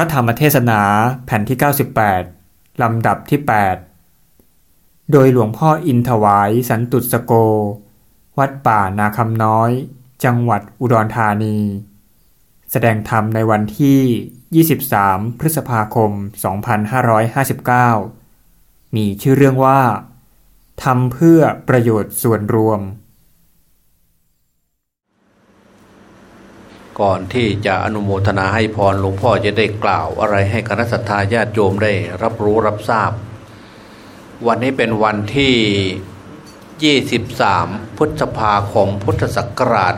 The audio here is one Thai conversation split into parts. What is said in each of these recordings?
ระธรรมเทศนาแผ่นที่ 98 ลำดับที่ 8 โดยหลวงพ่ออินถวายสันตุสโก วัดป่านาคำน้อย จังหวัดอุดรธานี แสดงธรรมในวันที่ 23 พฤษภาคม 2559 มีชื่อเรื่องว่าทำเพื่อประโยชน์ส่วนรวม ก่อนที่จะอนุโมทนาให้พรหลวงพ่อจะได้กล่าวอะไรให้คณะสัตยาญาติโยมได้รับรู้รับทราบ วันนี้เป็นวันที่ 23 พฤษภาคมพุทธศักราช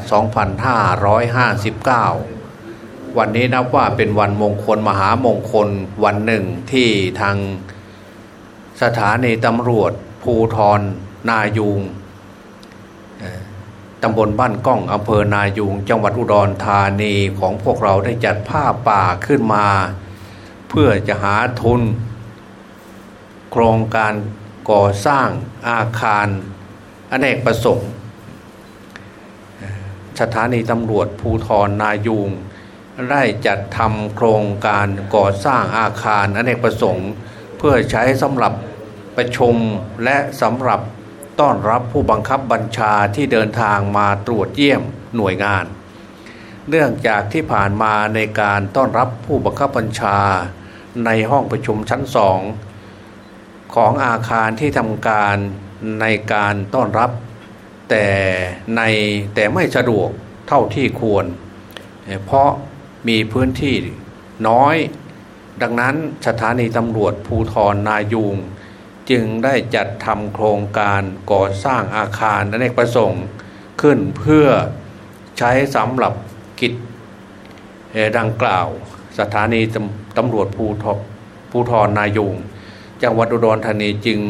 2559 วันนี้นับว่าเป็นวันมงคลมหามงคลวันหนึ่งที่ทางสถานีตำรวจภูทรนายูง ตำบลบ้านก้องอำเภอนายูงจังหวัดอุดรธานีของพวกเราได้จัดผ้าป่าขึ้นมา เพื่อจะหาทุน โครงการก่อสร้างอาคารอเนกประสงค์ สถานีตำรวจภูทรนายูงได้จัดทำโครงการก่อสร้างอาคารอเนกประสงค์ เพื่อใช้สำหรับประชุมและสำหรับ ต้อนรับผู้บังคับบัญชาที่เดินทางมาตรวจเยี่ยมหน่วยงาน เนื่องจากที่ผ่านมาในการต้อนรับผู้บังคับบัญชาในห้องประชุมชั้นสองของอาคารที่ทำการในการต้อนรับ แต่ในแต่ไม่สะดวกเท่าที่ควร เพราะมีพื้นที่น้อย ดังนั้นสถานีตำรวจภูทรนายูง จึงได้จัดทำโครงการก่อสร้างอาคารอเนกประสงค์ขึ้นเพื่อใช้สำหรับกิจดังกล่าว สถานีตำรวจภูทภูทรนายงจังหวัดอุดรธานีจึง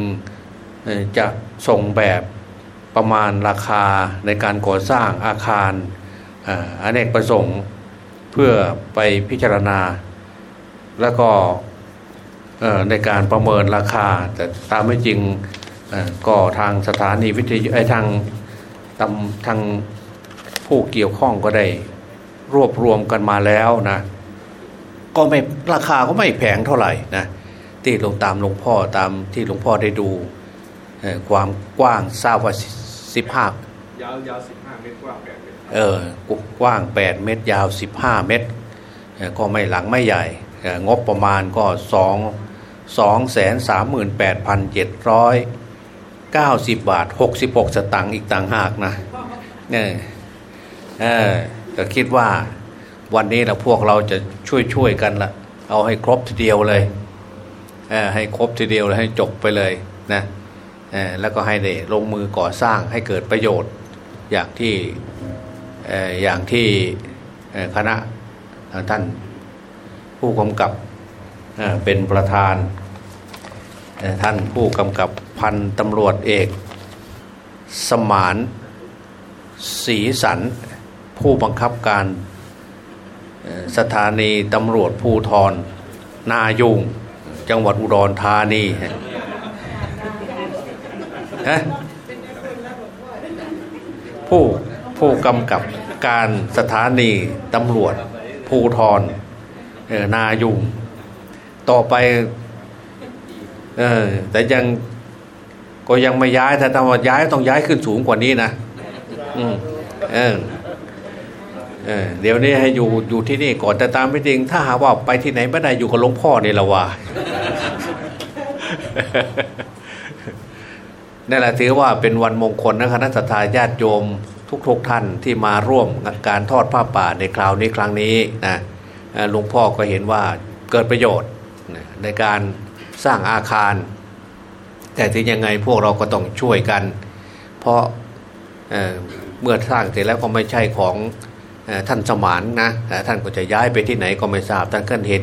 จะส่งแบบประมาณราคาในการก่อสร้างอาคารอเนกประสงค์ เพื่อไปพิจารณา แล้วก็ ในการประเมินราคา แต่ตามไม่จริงก็ทางสถานีวิทยุไอ้ทางตำทางผู้เกี่ยวข้องก็ได้รวบรวมกันมาแล้วนะ ก็ไม่ราคาก็ไม่แพงเท่าไหร่นะที่ลงตามหลวงพ่อตามที่หลวงพ่อได้ดูความกว้างทราบว่าสิบห้ายาวยาวสิบห้าเมตรกว้างแปดเมตรเออกว้างแปดเมตรยาวสิบห้าเมตร ก็ไม่หลังไม่ใหญ่งบประมาณก็สอง สองแสนสามหมื่นแปดพันเจ็ดร้อยเก้าสิบบาทหกสิบหกสตังค์อีกต่างหากนะเนี่ยเออก็คิดว่าวันนี้เราพวกเราจะช่วยช่วยกันละเอาให้ครบทีเดียวเลยเออให้ครบทีเดียวเลยให้จบไปเลยนะเออแล้วก็ให้ได้ลงมือก่อสร้างให้เกิดประโยชน์อย่างที่เอออย่างที่คณะท่านผู้กำกับเป็นประธาน ท่านผู้กำกับพันตำรวจเอก สมานสีสัน ผู้บังคับการสถานีตำรวจภูทร นายุง จังหวัดอุดรธานีผู้ผู้กำกับการสถานีตำรวจภูทรนายุง ต่อไป เออ แต่ยังก็ยังไม่ย้ายแต่ถ้าว่าย้ายต้องย้ายขึ้นสูงกว่านี้นะอืมเออเออเดี๋ยวนี้ให้อยู่อยู่ที่นี่ก่อนแต่ตามไม่จริง ถ้าหาว่าไปที่ไหนไม่ได้อยู่กับหลวงพ่อนี่ละว่านั่นแหละถือว่าเป็นวันมงคลนะคณะสัตยาติโยมทุกๆทท่านที่มาร่วมการทอดผ้าป่าในคราวนี้ครั้งนี้นะหลวงพ่อก็เห็นว่าเกิดประโยชน์ในการ สร้างอาคาร แต่ถึงยังไงพวกเราก็ต้องช่วยกัน เพราะเเมื่อสร้างเสร็จแล้วก็ไม่ใช่ของท่านสมานนะท่านก็จะย้ายไปที่ไหนก็ไม่ทราบท่านก็เห็น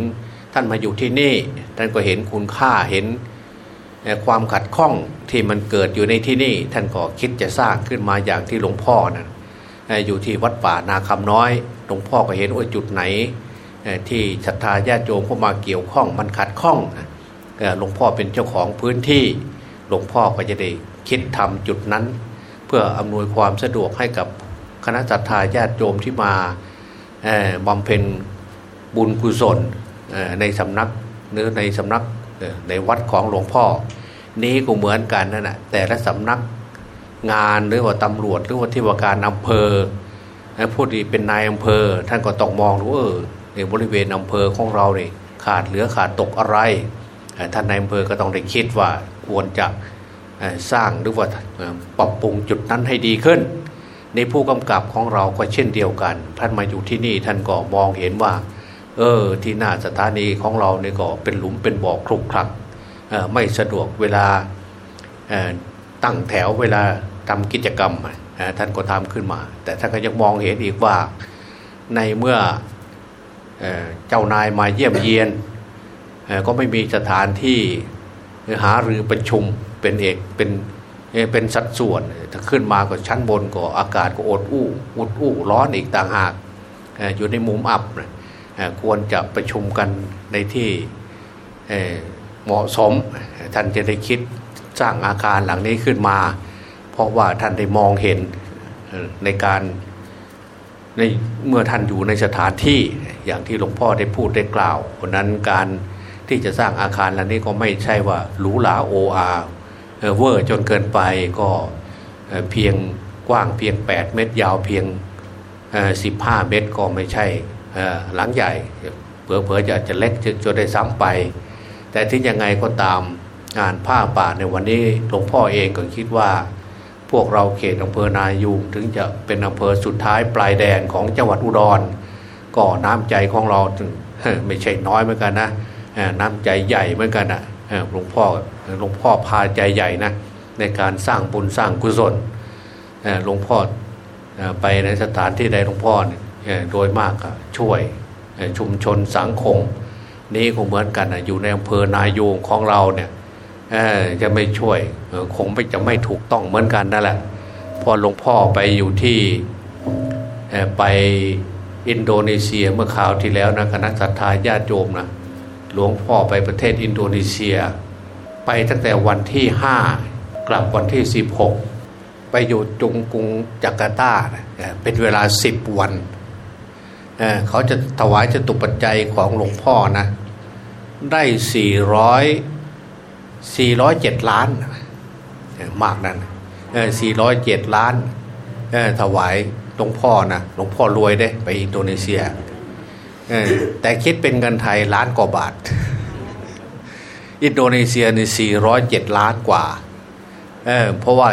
ท่านมาอยู่ที่นี่ ท่านก็เห็นคุณค่าเห็นความขัดข้องที่มันเกิดอยู่ในที่นี่ ท่านก็คิดจะสร้างขึ้นมาอย่างที่หลวงพ่อนะอยู่ที่วัดป่านาคำน้อย หลวงพ่อก็เห็นว่าจุดไหนที่ศรัทธาญาติโยมเข้ามาเกี่ยวข้องมันขัดข้อง หลวงพ่อเป็นเจ้าของพื้นที่ หลวงพ่อก็จะได้คิดทำจุดนั้น เพื่ออำนวยความสะดวกให้กับคณะศรัทธาญาติโยมที่มาบำเพ็ญบุญกุศลในสำนักหรือในสำนักในวัดของหลวงพ่อ นี้ก็เหมือนกันนั่นแหะแต่ละสำนักงานหรือว่าตำรวจหรือว่าที่ว่าการอำเภอผู้ที่เป็นนายอำเภอ ท่านก็ต้องมองดูเออในบริเวณอำเภอของเราเนี่ยขาดเหลือขาดตกอะไร ท่านนายอำเภอก็ต้องได้คิดว่าควรจะสร้างหรือว่าปรับปรุงจุดนั้นให้ดีขึ้น ในผู้กำกับของเราก็เช่นเดียวกัน ท่านมาอยู่ที่นี่ท่านก็มองเห็นว่า เออที่หน้าสถานีของเราเนี่ยก็เป็นหลุมเป็นบ่อครุกครักไม่สะดวกเวลาตั้งแถวเวลาทำกิจกรรมท่านก็ทำขึ้นมา แต่ท่านก็ยังมองเห็นอีกว่าในเมื่อเจ้านายมาเยี่ยมเยียน ก็ไม่มีสถานที่หาหรือประชุมเป็นเอกเป็นเป็นสัดส่วนถ้าขึ้นมาก็ชั้นบนก็อากาศก็อดอู้อุดอู้ร้อนอีกต่างหากอยู่ในมุมอับควรจะประชุมกันในที่เหมาะสมท่านจะได้คิดสร้างอาคารหลังนี้ขึ้นมา เพราะว่าท่านได้มองเห็นในการในเมื่อท่านอยู่ในสถานที่อย่างที่หลวงพ่อได้พูดได้กล่าวเพราะนั้นการ ที่จะสร้างอาคารหลังนี้ก็ไม่ใช่ว่าหรูหราโออาเวอร์จนเกินไปก็เพียงกว้างเพียง 8 เมตร ยาวเพียง 15 เมตรก็ไม่ใช่หลังใหญ่เผลอๆจะจะเล็กจนได้ซ้ำไป แต่ที่ยังไงก็ตามงานผ้าป่าในวันนี้หลวงพ่อเองก็คิดว่า พวกเราเขตอำเภอนายูงถึงจะเป็นอำเภอสุดท้ายปลายแดนของจังหวัดอุดรก็น้ำใจของเราไม่ใช่น้อยเหมือนกันนะ น้ำใจใหญ่เหมือนกันนะหลวงพ่อหลวงพ่อพาใจใหญ่นะในการสร้างบุญสร้างกุศลหลวงพ่อไปในสถานที่ใดหลวงพ่อโดยมากช่วยชุมชนสังคม นี้คงเหมือนกันอยู่ในอำเภอนายูงของเราเนี่ยจะไม่ช่วยคงไม่จะไม่ถูกต้องเหมือนกันนั่นแหละพอหลวงพ่อไปอยู่ที่ไปอินโดนีเซียเมื่อคราวที่แล้วนะคณะสัตยาญาติโยมนะ หลวงพ่อไปประเทศอินโดนีเซีย ไปตั้งแต่วันที่ห้ากลับวันที่สิบหกไปอยู่จุงกรุงจาการ์ตาเป็นเวลาสิบวันเเขาจะถวายจตุปัจจัยของหลวงพ่อนะ ได้สี่ร้อยสี่ร้อยเจ็ดล้านมากนั้นสี่ร้อยเจ็ดล้านถวายหลวงพ่อนะหลวงพ่อรวยได้ไปอินโดนีเซีย แต่คิดเป็นเงินไทยล้านกว่าบาท อินโดนีเซียนี่สี่ร้อยเจ็ดล้านกว่าเออเพราะว่า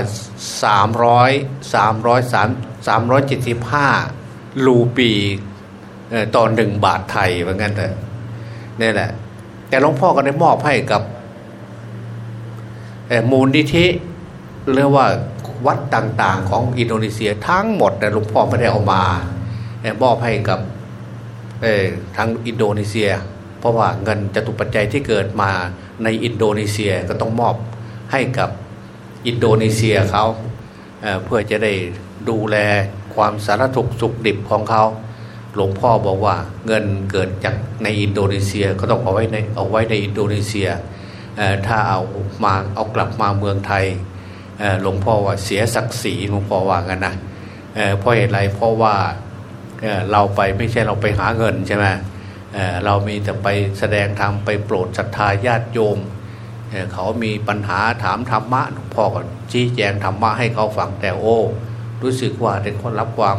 สามร้อยสามร้อยสามสามร้อยเจ็ดสิบห้าลูปีต่อหนึ่งบาทไทยเหมือนกันแต่นี่แหละ แต่หลวงพ่อก็ได้มอบให้กับมูลนิธิเรียกว่าวัดต่างๆ ของอินโดนีเซียทั้งหมดแต่หลวงพ่อไม่ได้เอามามอบให้กับ ทั้งอินโดนีเซีย เพราะว่าเงินจตุปัจจัยที่เกิดมาในอินโดนีเซียก็ต้องมอบให้กับอินโดนีเซียเขาเพื่อจะได้ดูแลความสารทุกข์สุกดิบของเขาหลวงพ่อบอกว่าเงินเกิดจากในอินโดนีเซียก็ต้องเอาไว้ในเอาไว้ในอินโดนีเซียถ้าเอามาเอากลับมาเมืองไทยหลวงพ่อว่าเสียศักดิ์ศรีหลวงพ่อว่ากันนะเพราะเหตุไรเพราะว่า เราไปไม่ใช่เราไปหาเงินใช่ไหมเเรามีแต่ไปแสดงธรรมไปโปรดศรัทธาญาติโยมเเขามีปัญหาถามธรรมะหลวงพ่อก็ชี้แจงธรรมะให้เขาฟังแต่โอ้ รู้สึกว่าได้คนรับความ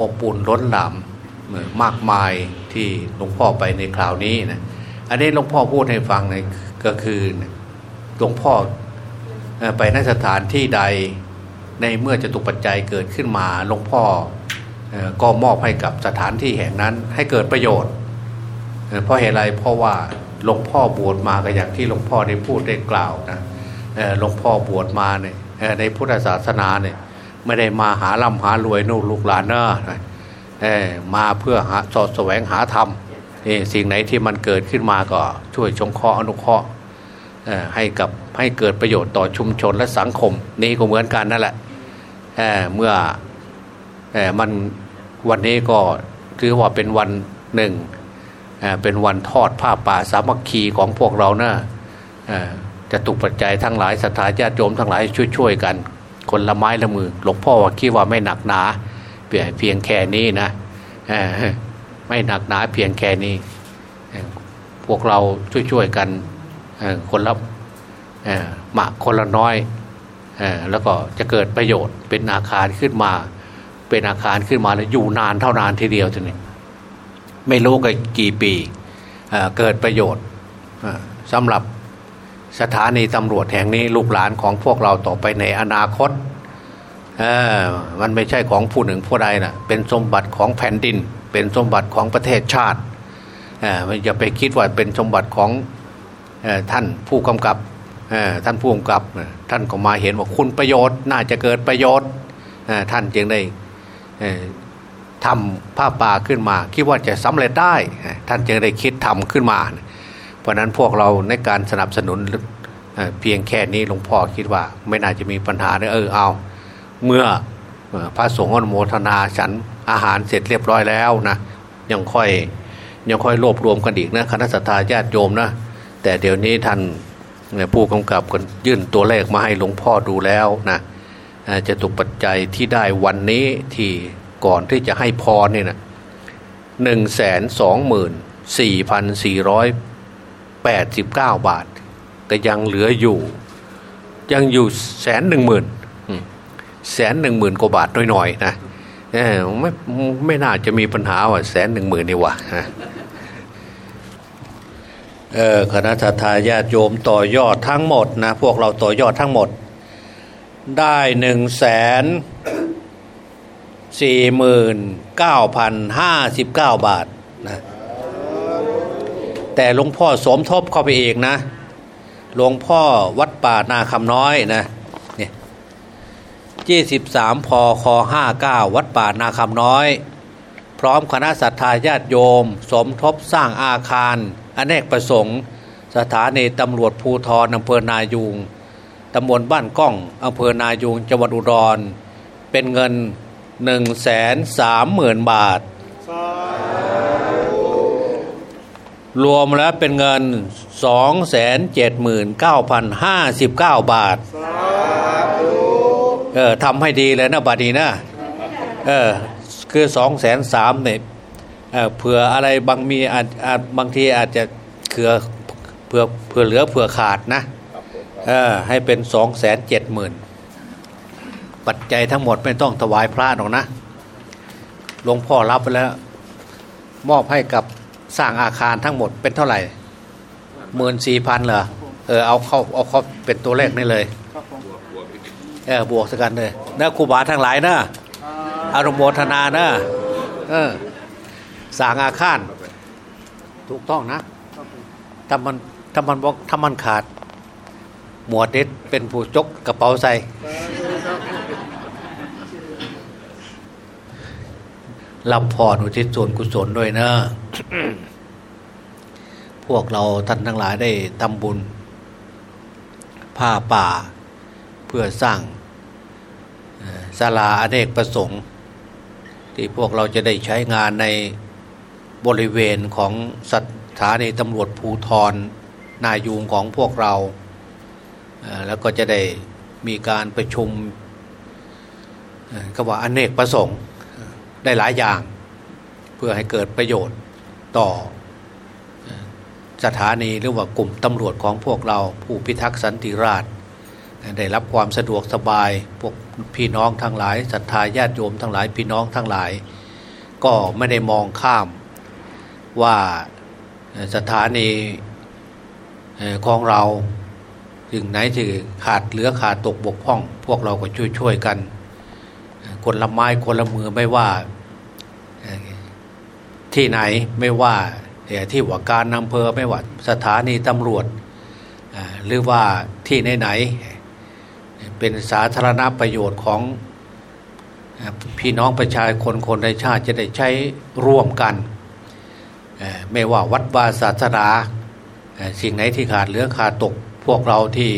อบอุ่นล้นหลามมากมายที่หลวงพ่อไปในคราวนี้นะอันนี้หลวงพ่อพูดให้ฟังเลยก็คือหลวงพ่อไปนสถานที่ใดในเมื่อจะตุปัจจัยเกิดขึ้นมาหลวงพ่อ ก็มอบให้กับสถานที่แห่งนั้นให้เกิดประโยชน์ เพราะเหตุไรเพราะว่าหลวงพ่อบวชมาก็อย่างที่หลวงพ่อได้พูดได้กล่าวนะหลวงพ่อบวชมาเนี่ยในพุทธศาสนาเนี่ยไม่ได้มาหาล่ำหารวยนู่ลูกหลานเนอะมาเพื่อหาสอดแสวงหาธรรมสิ่งไหนที่มันเกิดขึ้นมาก็ช่วยชงเคราะห์อนุเคราะห์ให้กับให้เกิดประโยชน์ต่อชุมชนและสังคม นี่ก็เหมือนกันนั่นแหละเเมื่อ มันวันนี้ก็ถือว่าเป็นวันหนึ่งเเป็นวันทอดผ้าป่าสามัคคีของพวกเรานะจะตุกปัจจัยทั้งหลายสถาญาติโยมทั้งหลายช่วยๆกัน คนละไม้ละมือ หลวงพ่อว่าคิดว่าไม่หนักหนาเพียงแค่นี้นะไม่หนักหนาเพียงแค่นี้ พวกเราช่วยๆกันคนละหมากคนละน้อยแล้วก็จะเกิดประโยชน์เป็นอาคารขึ้นมา เป็นอาคารขึ้นมาแล้วอยู่นานเท่านานทีเดียวทีนี้ไม่รู้กันกี่ปีเกิดประโยชน์สำหรับสถานีตำรวจแห่งนี้ลูกหลานของพวกเราต่อไปในอนาคตมันไม่ใช่ของผู้หนึ่งผู้ใดนะเป็นสมบัติของแผ่นดิน เป็นสมบัติของประเทศชาติอย่าไปคิดว่าเป็นสมบัติของท่านผู้กำกับท่านผู้กำกับท่านก็มาเห็นว่าคุณประโยชน์ น่าจะเกิดประโยชน์ท่านจึงได้ ทำผ้าป่าขึ้นมา คิดว่าจะสำเร็จได้ ท่านจึงได้คิดทำขึ้นมา เพราะนั้นพวกเราในการสนับสนุนเพียงแค่นี้หลวงพ่อคิดว่า ไม่น่าจะมีปัญหาเออเอา เมื่อพระสงฆ์อนโมทนาฉันอาหารเสร็จเรียบร้อยแล้วนะยังค่อยยังค่อยรวบรวมกันอีกนะคณะสัตยาญาติโยมนะแต่เดี๋ยวนี้ท่านผู้กำกับกันยื่นตัวเลขมาให้หลวงพ่อดูแล้วนะ จะตุกปัจจัยที่ได้วันนี้ที่ก่อนที่จะให้พรเนี่ยนะหนึ่งแสนสองหมื่นสี่พันสี่ร้อยแปดสิบเก้าบาท ก็ยังเหลืออยู่ ยังอยู่แสนหนึ่งหมื่นแสนหนึ่งหมื่นกว่าบาทน้อยๆนะไม่ไม่น่าจะมีปัญหาว่าแสนหนึ่งหมื่นนี่วะเออคณะทาญาติโยมต่อยอดทั้งหมดนะ พวกเราต่อยอดทั้งหมด ได้หนึ่งแสนสี่หมื่นเก้าพันห้าสิบเก้าบาทนะแต่หลวงพ่อสมทบเข้าไปเองนะ หลวงพ่อวัดป่านาคำน้อยนะเนี่ยยี่สิบสามพคห้าเก้าวัดป่านาคำน้อย พร้อมคณะสัตยาญาติโยม สมทบสร้างอาคาร อเนกประสงค์ สถานีตำรวจภูทรอำเภอนายูง ตำบลบ้านก้องอำเภอนายูงจังหวัดอุดร เป็นเงินหนึ่งแสนสามหมื่นบาท รวมแล้วเป็นเงินสองแสนเจ็ดหมื่นเก้าพันห้าสิบเก้าบาทเออทำให้ดีเลยนะบัดนี้นะเออคือสองแสนสามเนี่ยเผื่ออะไรบางมีอาจบางทีอาจจะเผื่อเผื่อเผื่อเหลือเผื่อขาดนะ ให้เป็นสองแสนเจ็ดหมื่นปัจจัยทั้งหมดไม่ต้องถวายพระหรอกนะหลวงพ่อรับไปแล้ว มอบให้กับสร้างอาคารทั้งหมดเป็นเท่าไหร่หมื่นสี่พันเหรอเออเอาเข้าเอาเข้าเป็นตัวเลขนี่เลยเออบวกสักกันเลยนะครูบาทั้งหลายนะอารมโมทนานะเออสร้างอาคารถูกต้องนะถ้ามันถ้ามันบอกถ้ามันขาด หมวดเด็ดเป็นผู้จกกระเป๋าใส่รับพรอุทิศส่วนกุศลด้วยนะ พวกเราท่านทั้งหลายได้ทำบุญ ผ้าป่า เพื่อสร้างศาลาอเนกประสงค์ ที่พวกเราจะได้ใช้งานในบริเวณของสถานีตำรวจภูทรนายูงของพวกเรา แล้วก็จะได้มีการประชุมก็ว่าอเนกประสงค์ได้หลายอย่าง เพื่อให้เกิดประโยชน์ต่อสถานีหรือว่ากลุ่มตำรวจของพวกเราผู้พิทักษ์สันติราษฎร์ได้รับความสะดวกสบายพวกพี่น้องทั้งหลายศรัทธาญาติโยมทั้งหลายพี่น้องทั้งหลาย ก็ไม่ได้มองข้ามว่าสถานีของเรา ถึงไหนที่ขาดเหลือขาดตกบกพร่อง พวกเราก็ช่วยช่วยกัน คนละไม้คนละมือไม่ว่าที่ไหนไม่ว่าที่ว่าการอำเภอไม่ว่าสถานีตำรวจ หรือว่าที่ไหนๆเป็นสาธารณประโยชน์ของพี่น้องประชาชนคนในชาติจะได้ใช้ร่วมกัน ไม่ว่าวัดวาศาสนาสิ่งไหนที่ขาดเหลือขาดตก พวกเราที่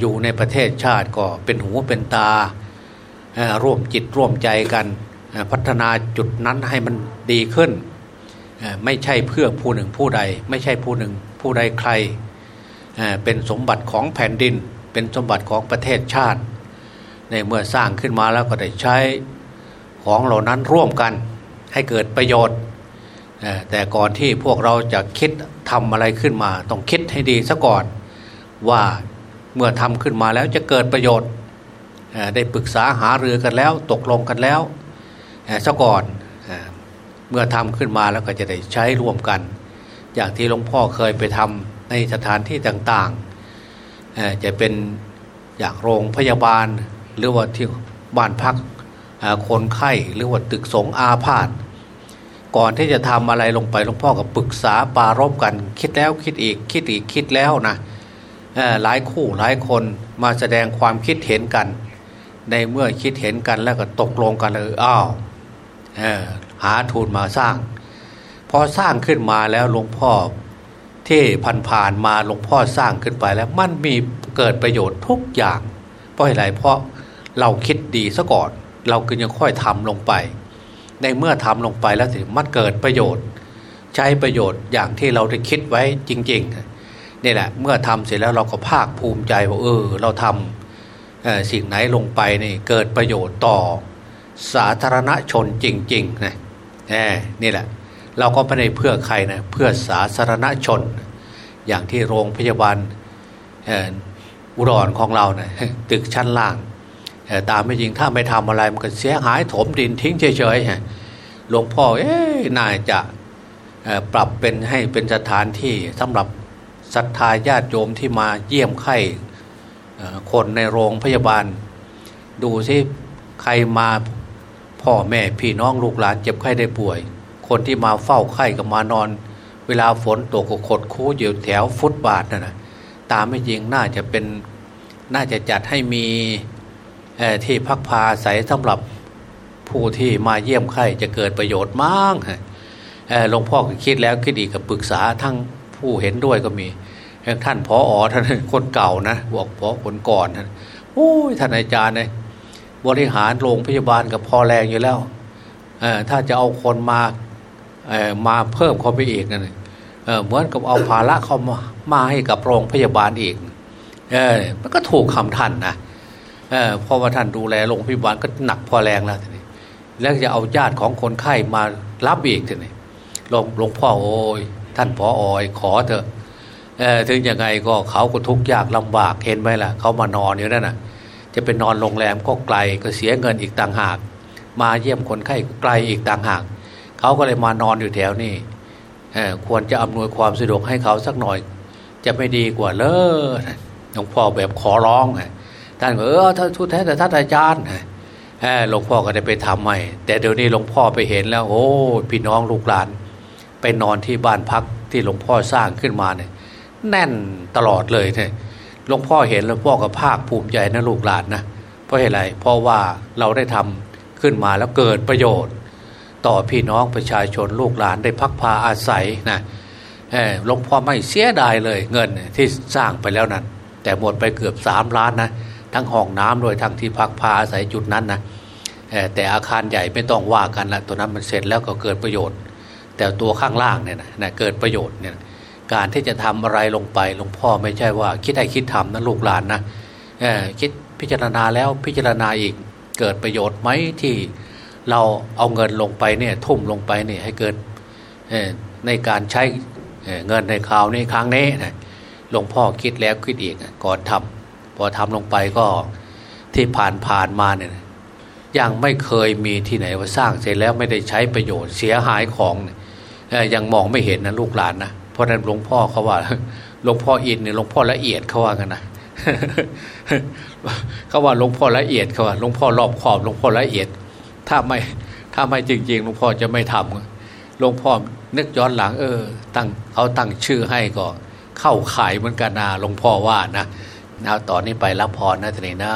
อยู่ในประเทศชาติก็เป็นหูเป็นตาร่วมจิตร่วมใจกันพัฒนาจุดนั้นให้มันดีขึ้น ไม่ใช่เพื่อผู้หนึ่งผู้ใด ไม่ใช่ผู้หนึ่งผู้ใดใคร เป็นสมบัติของแผ่นดิน เป็นสมบัติของประเทศชาติ ในเมื่อสร้างขึ้นมาแล้วก็ได้ใช้ของเหล่านั้นร่วมกันให้เกิดประโยชน์ แต่ก่อนที่พวกเราจะคิดทำอะไรขึ้นมา ต้องคิดให้ดีซะก่อน ว่าเมื่อทำขึ้นมาแล้วจะเกิดประโยชน์ได้ปรึกษาหาเรือกันแล้ว ตกลงกันแล้วซะก่อนเมื่อทำขึ้นมาแล้วก็จะได้ใช้ร่วมกัน อย่างที่หลวงพ่อเคยไปทำในสถานที่ต่างๆ จะเป็นอย่างโรงพยาบาล หรือว่าที่บ้านพักคนไข้หรือว่าตึกสงอาพาธก่อนที่จะทำอะไรลงไปหลวงพ่อก็ปรึกษาปรารบกัน คิดแล้วคิดอีกคิดอีกคิดแล้วนะ หลายคู่หลายคนมาแสดงความคิดเห็นกัน ในเมื่อคิดเห็นกันแล้วก็ตกลงกันเลยอ้าวหาทุนมาสร้าง พอสร้างขึ้นมาแล้วหลวงพ่อที่ผ่านๆมาหลวงพ่อสร้างขึ้นไปแล้วมันมีเกิดประโยชน์ทุกอย่าง เพราะอะไรเพราะเราคิดดีซะก่อน เราก็ยังค่อยทำลงไป ในเมื่อทำลงไปแล้วถึงมันเกิดประโยชน์ ใช้ประโยชน์อย่างที่เราได้คิดไว้จริง ๆ นี่แหละเมื่อทำเสร็จแล้วเราก็ภาคภูมิใจว่าเออ เราทำสิ่งไหนลงไปนี่เกิดประโยชน์ต่อสาธารณชนจริงๆนะนี่แหละ เราก็ไม่ได้เพื่อใครนะเพื่อสาธารณชน อย่างที่โรงพยาบาลอ่ออุดรของเรานะตึกชั้นล่างตามไม่จริงถ้าไม่ทำอะไรมันก็เสียหายถมดินทิ้งเฉยๆหลวงพ่อเอ๊ะน่าจะปรับเป็นให้เป็นสถานที่สำหรับ ศรัทธาญาติโยมที่มาเยี่ยมไข่คนในโรงพยาบาล ดูสิใครมาพ่อแม่พี่น้องลูกหลานเจ็บไข้ได้ป่วย คนที่มาเฝ้าไข้ก็มานอน เวลาฝนตกก็ขดคูอยู่แถวฟุตบาทนั่นนะตามไม่จริงน่าจะเป็นน่าจะจัดให้มีที่พักพาอาศัยสำหรับผู้ที่มาเยี่ยมไข้จะเกิดประโยชน์มากหลวงพ่อคิดแล้วคิดอีกกับปรึกษาทั้ง ผู้เห็นด้วยก็มีท่านพออท่านคนเก่านะบอกพอคนก่อนท่านโอ้ยท่านอาจารย์เนี่ยบริหารโรงพยาบาลกับพอแรงอยู่แล้วถ้าจะเอาคนมามาเพิ่มเข้าไปอีกนั่นเหมือนกับเอาภาระเข้ามามาให้กับโรงพยาบาลอีกเออมันก็ถูกคำท่านนะเออพราะว่าท่านดูแลโรงพยาบาลก็หนักพอแรงแล้วทีนี้แล้วจะเอาญาติของคนไข้มารับอีกทีนี้หลวงหลวงพ่อโอ้ย ท่านพอออยขอเถอะถึงยังไงก็เขาก็ทุกข์ยากลำบากเห็นไหมล่ะเขามานอนอยู่นั่นน่ะ จะเป็นนอนโรงแรมก็ไกลก็เสียเงินอีกต่างหาก มาเยี่ยมคนไข้ไกลอีกต่างหาก เขาก็เลยมานอนอยู่แถวนี้เอ่อควรจะอำนวยความสะดวกให้เขาสักหน่อย จะไม่ดีกว่าเลยหลวงพ่อแบบขอร้องท่านก็เออท่านทุดแท้แต่ท่านอาจารย์เออหลวงพ่อก็ได้ไปทำใหม่แต่เดี๋ยวนี้หลวงพ่อไปเห็นแล้ว โอ้พี่น้องลูกหลาน นอนที่บ้านพักที่หลวงพ่อสร้างขึ้นมาเนี่ยแน่นตลอดเลยเนี่ยหลวงพ่อเห็นหลวงพ่อก็ภาคภูมิใจนะลูกหลานนะเพราะเหตุไรเพราะว่าเราได้ทำขึ้นมาแล้วเกิดประโยชน์ ต่อพี่น้องประชาชนลูกหลานได้พักพาอาศัยนะหลวงพ่อไม่เสียดายเลยเงินที่สร้างไปแล้วนั้น แต่หมดไปเกือบสามล้านนะทั้งห้องน้ำโดยทั้งที่พักพาอาศัยจุดนั้นนะแต่อาคารใหญ่ไม่ต้องว่ากันละตัวนั้นมันเสร็จแล้วก็เกิดประโยชน์ แต่ตัวข้างล่างเนี่ยนะเกิดประโยชน์เนี่ยการที่จะทำอะไรลงไปหลวงพ่อไม่ใช่ว่า คิดให้คิดทำนะลูกหลานนะคิดพิจารณาแล้วพิจารณาอีกเกิดประโยชน์ไหมที่เราเอาเงินลงไปเนี่ยทุ่มลงไปเนี่ยให้เกิดในการใช้เงินในคราวนี้ครั้งนี้นะหลวงพ่อคิดแล้วคิดอีกก่อนทำพอทำลงไปก็ที่ผ่านผ่านมาเนี่ยยังไม่เคยมีที่ไหนว่าสร้างเสร็จแล้วไม่ได้ใช้ประโยชน์เสียหายของเนี่ย ยังมองไม่เห็นนะลูกหลานนะเพราะนั้นหลวงพ่อเขาว่าหลวงพ่ออินเนี่ยหลวงพ่อละเอียดเขาว่ากันนะเขาว่าหลวงพ่อละเอียดเขาว่าหลวงพ่อรอบขอบหลวงพ่อละเอียด ถ้าไม่ถ้าไม่จริงๆหลวงพ่อจะไม่ทำหลวงพ่อนึกย้อนหลัง เออ ตั้งเขาตั้งชื่อให้ก็เข้าขายเหมือนกันนะหลวงพ่อว่านะนะตอนนี้ไปรับพรนะทีนี้นะ